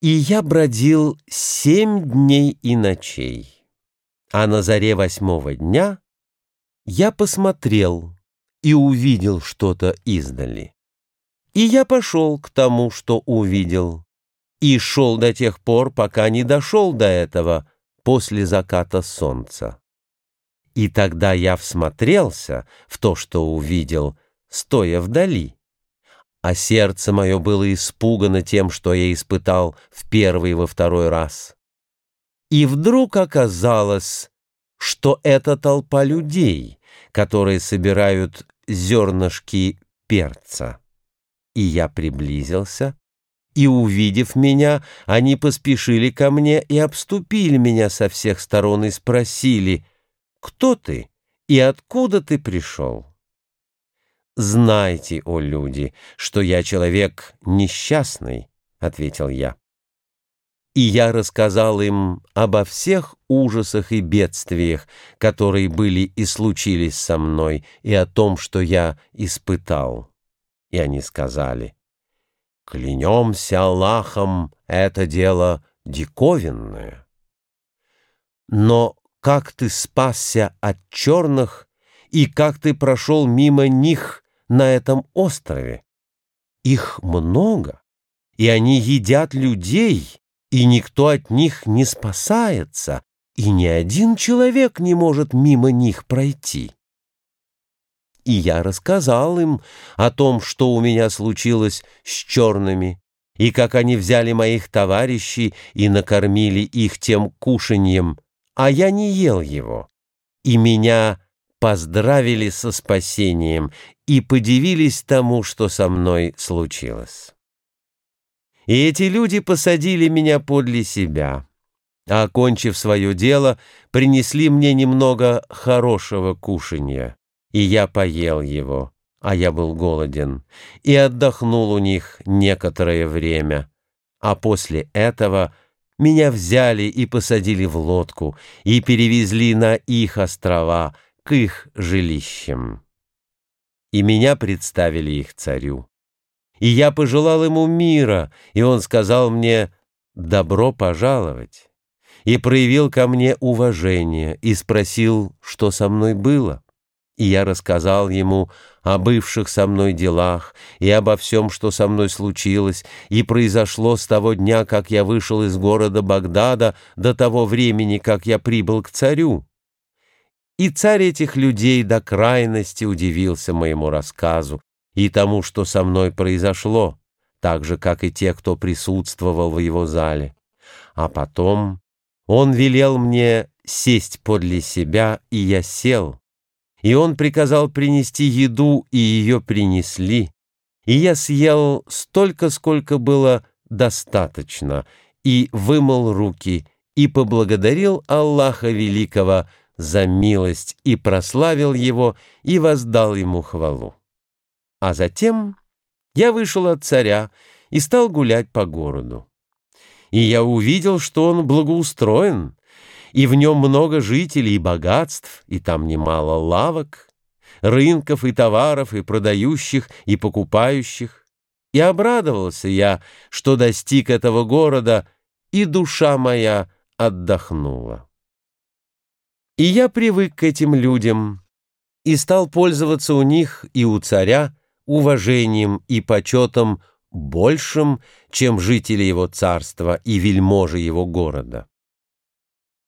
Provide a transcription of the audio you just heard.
И я бродил семь дней и ночей, а на заре восьмого дня я посмотрел и увидел что-то издали. И я пошел к тому, что увидел, и шел до тех пор, пока не дошел до этого после заката солнца. И тогда я всмотрелся в то, что увидел, стоя вдали а сердце мое было испугано тем, что я испытал в первый и во второй раз. И вдруг оказалось, что это толпа людей, которые собирают зернышки перца. И я приблизился, и, увидев меня, они поспешили ко мне и обступили меня со всех сторон и спросили, «Кто ты и откуда ты пришел?» «Знайте, о люди, что я человек несчастный», — ответил я. И я рассказал им обо всех ужасах и бедствиях, которые были и случились со мной, и о том, что я испытал. И они сказали, «Клянемся Аллахом, это дело диковинное». Но как ты спасся от черных, и как ты прошел мимо них, на этом острове. Их много, и они едят людей, и никто от них не спасается, и ни один человек не может мимо них пройти. И я рассказал им о том, что у меня случилось с черными, и как они взяли моих товарищей и накормили их тем кушаньем, а я не ел его, и меня поздравили со спасением и подивились тому, что со мной случилось. И эти люди посадили меня подле себя, а, окончив свое дело, принесли мне немного хорошего кушанья, и я поел его, а я был голоден, и отдохнул у них некоторое время, а после этого меня взяли и посадили в лодку и перевезли на их острова, к их жилищам. И меня представили их царю. И я пожелал ему мира, и он сказал мне «добро пожаловать» и проявил ко мне уважение и спросил, что со мной было. И я рассказал ему о бывших со мной делах и обо всем, что со мной случилось, и произошло с того дня, как я вышел из города Багдада, до того времени, как я прибыл к царю. И царь этих людей до крайности удивился моему рассказу и тому, что со мной произошло, так же, как и те, кто присутствовал в его зале. А потом он велел мне сесть подле себя, и я сел. И он приказал принести еду, и ее принесли. И я съел столько, сколько было достаточно, и вымыл руки, и поблагодарил Аллаха Великого за милость и прославил его и воздал ему хвалу. А затем я вышел от царя и стал гулять по городу. И я увидел, что он благоустроен, и в нем много жителей и богатств, и там немало лавок, рынков и товаров, и продающих, и покупающих. И обрадовался я, что достиг этого города, и душа моя отдохнула. И я привык к этим людям и стал пользоваться у них и у царя уважением и почетом большим, чем жители его царства и вельможи его города.